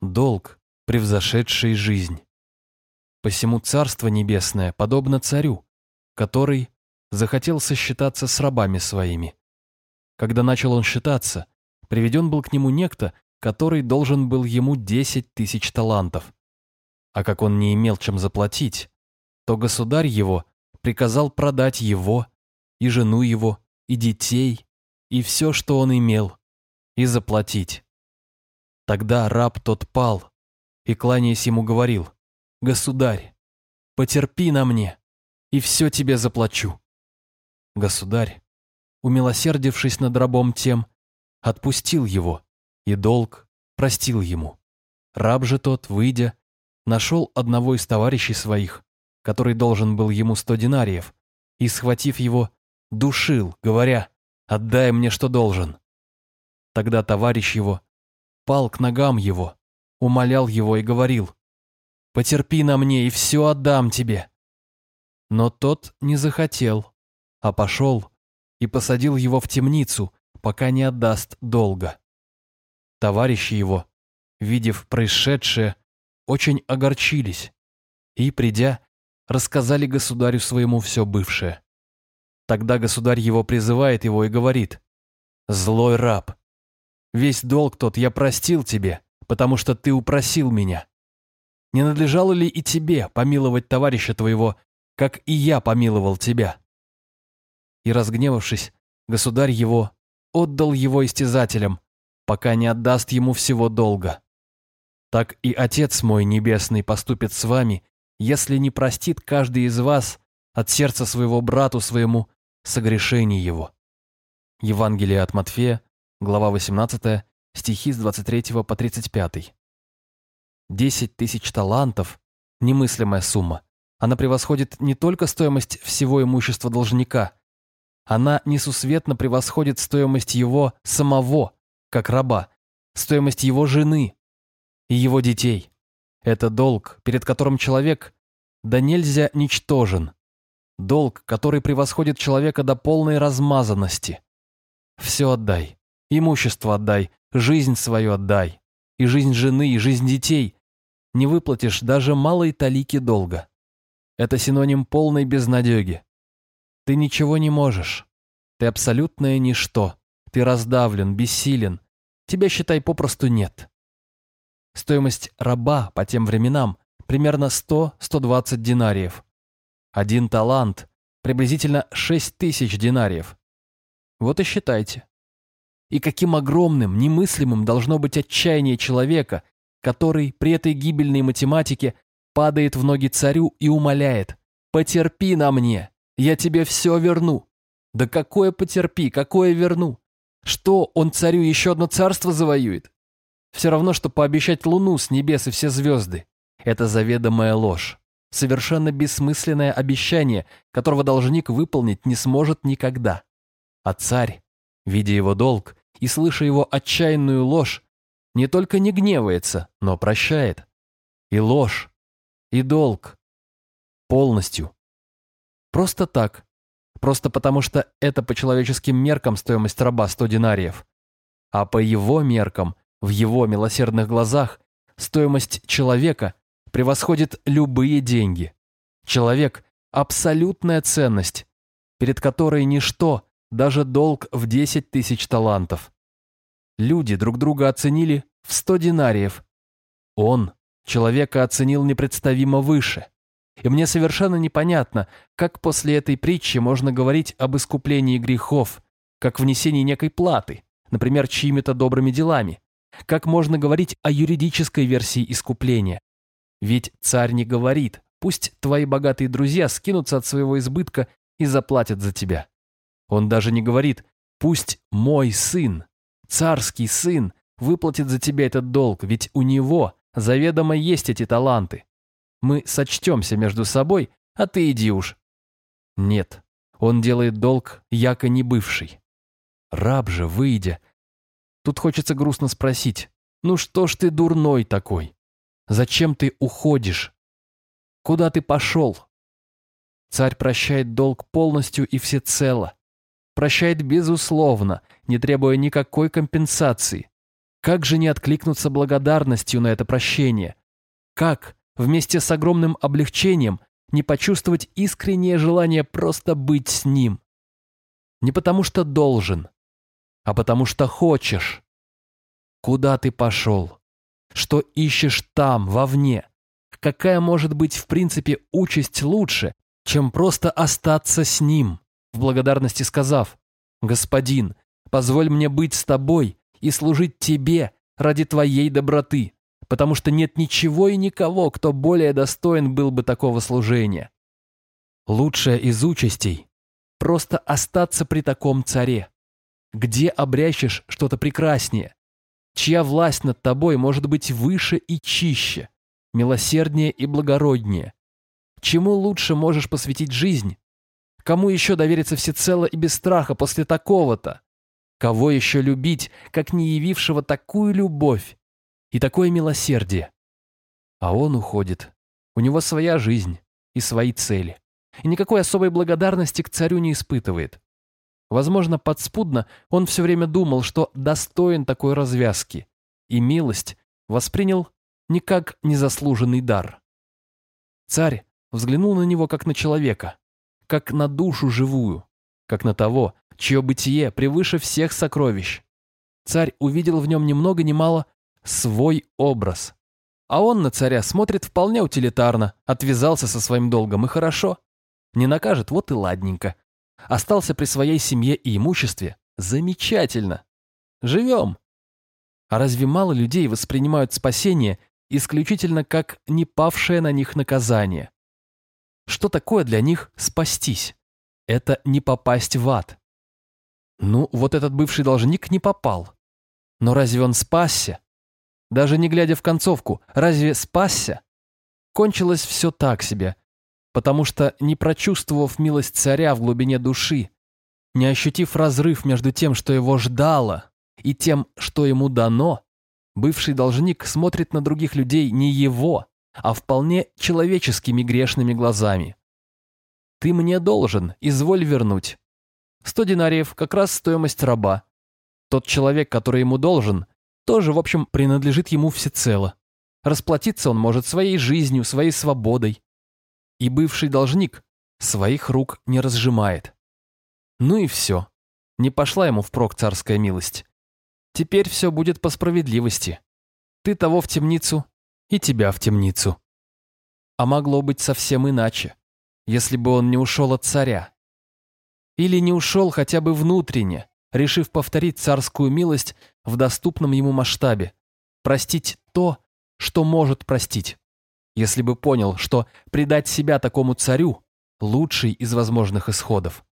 долг, превзошедший жизнь. Посему Царство Небесное подобно царю, который захотел сосчитаться с рабами своими. Когда начал он считаться, приведен был к нему некто, который должен был ему десять тысяч талантов. А как он не имел чем заплатить, то государь его приказал продать его, и жену его, и детей, и все, что он имел, и заплатить. Тогда раб тот пал, и, кланяясь ему, говорил, «Государь, потерпи на мне, и все тебе заплачу». Государь, умилосердившись над рабом тем, отпустил его, и долг простил ему. Раб же тот, выйдя, нашел одного из товарищей своих, который должен был ему сто динариев, и, схватив его, душил, говоря, «Отдай мне, что должен». Тогда товарищ его пал к ногам его, умолял его и говорил, «Потерпи на мне, и все отдам тебе». Но тот не захотел, а пошел и посадил его в темницу, пока не отдаст долга. Товарищи его, видев происшедшее, очень огорчились и, придя, рассказали государю своему все бывшее. Тогда государь его призывает его и говорит, «Злой раб, весь долг тот я простил тебе, потому что ты упросил меня. Не надлежало ли и тебе помиловать товарища твоего, как и я помиловал тебя?» И, разгневавшись, государь его отдал его истязателям, пока не отдаст ему всего долга. Так и Отец мой Небесный поступит с вами, если не простит каждый из вас от сердца своего брату своему согрешений его. Евангелие от Матфея, глава 18, стихи с 23 по 35. Десять тысяч талантов – немыслимая сумма. Она превосходит не только стоимость всего имущества должника, она несусветно превосходит стоимость его самого, как раба, стоимость его жены и его детей. Это долг, перед которым человек да нельзя ничтожен. Долг, который превосходит человека до полной размазанности. Все отдай. Имущество отдай, жизнь свою отдай. И жизнь жены, и жизнь детей. Не выплатишь даже малой талики долга. Это синоним полной безнадеги. Ты ничего не можешь. Ты абсолютное ничто. Ты раздавлен, бессилен. Тебя, считай, попросту нет. Стоимость раба по тем временам примерно 100-120 динариев. Один талант – приблизительно 6 тысяч динариев. Вот и считайте. И каким огромным, немыслимым должно быть отчаяние человека, который при этой гибельной математике падает в ноги царю и умоляет «Потерпи на мне, я тебе все верну». Да какое потерпи, какое верну? Что, он царю еще одно царство завоюет? Все равно, что пообещать луну с небес и все звезды. Это заведомая ложь. Совершенно бессмысленное обещание, которого должник выполнить не сможет никогда. А царь, видя его долг и слыша его отчаянную ложь, не только не гневается, но прощает. И ложь, и долг. Полностью. Просто так. Просто потому что это по человеческим меркам стоимость раба 100 динариев. А по его меркам в его милосердных глазах стоимость человека превосходит любые деньги. Человек – абсолютная ценность, перед которой ничто, даже долг в 10 тысяч талантов. Люди друг друга оценили в 100 динариев. Он человека оценил непредставимо выше. И мне совершенно непонятно, как после этой притчи можно говорить об искуплении грехов, как внесении некой платы, например, чьими-то добрыми делами. Как можно говорить о юридической версии искупления? Ведь царь не говорит, пусть твои богатые друзья скинутся от своего избытка и заплатят за тебя. Он даже не говорит, пусть мой сын, царский сын, выплатит за тебя этот долг, ведь у него заведомо есть эти таланты. Мы сочтемся между собой, а ты иди уж. Нет, он делает долг, яко не бывший. Раб же, выйдя, Тут хочется грустно спросить, ну что ж ты дурной такой? Зачем ты уходишь? Куда ты пошел? Царь прощает долг полностью и всецело. Прощает безусловно, не требуя никакой компенсации. Как же не откликнуться благодарностью на это прощение? Как, вместе с огромным облегчением, не почувствовать искреннее желание просто быть с ним? Не потому что должен, а потому что хочешь. Куда ты пошел? Что ищешь там, вовне? Какая может быть в принципе участь лучше, чем просто остаться с ним, в благодарности сказав, «Господин, позволь мне быть с тобой и служить тебе ради твоей доброты, потому что нет ничего и никого, кто более достоин был бы такого служения». Лучшее из участей – просто остаться при таком царе. Где обрящешь что-то прекраснее? Чья власть над тобой может быть выше и чище, милосерднее и благороднее? Чему лучше можешь посвятить жизнь? Кому еще довериться всецело и без страха после такого-то? Кого еще любить, как не явившего такую любовь и такое милосердие? А он уходит. У него своя жизнь и свои цели. И никакой особой благодарности к царю не испытывает. Возможно, подспудно он все время думал, что достоин такой развязки, и милость воспринял не как незаслуженный дар. Царь взглянул на него как на человека, как на душу живую, как на того, чье бытие превыше всех сокровищ. Царь увидел в нем ни много ни мало свой образ. А он на царя смотрит вполне утилитарно, отвязался со своим долгом, и хорошо. Не накажет, вот и ладненько. Остался при своей семье и имуществе. Замечательно. Живем. А разве мало людей воспринимают спасение исключительно как не павшее на них наказание? Что такое для них спастись? Это не попасть в ад. Ну, вот этот бывший должник не попал. Но разве он спасся? Даже не глядя в концовку, разве спасся? Кончилось все так себе, потому что, не прочувствовав милость царя в глубине души, не ощутив разрыв между тем, что его ждало, и тем, что ему дано, бывший должник смотрит на других людей не его, а вполне человеческими грешными глазами. «Ты мне должен, изволь вернуть. Сто динариев – как раз стоимость раба. Тот человек, который ему должен, тоже, в общем, принадлежит ему всецело. Расплатиться он может своей жизнью, своей свободой. И бывший должник своих рук не разжимает. Ну и все. Не пошла ему впрок царская милость. Теперь все будет по справедливости. Ты того в темницу, и тебя в темницу. А могло быть совсем иначе, если бы он не ушел от царя. Или не ушел хотя бы внутренне, решив повторить царскую милость в доступном ему масштабе, простить то, что может простить. Если бы понял, что предать себя такому царю – лучший из возможных исходов.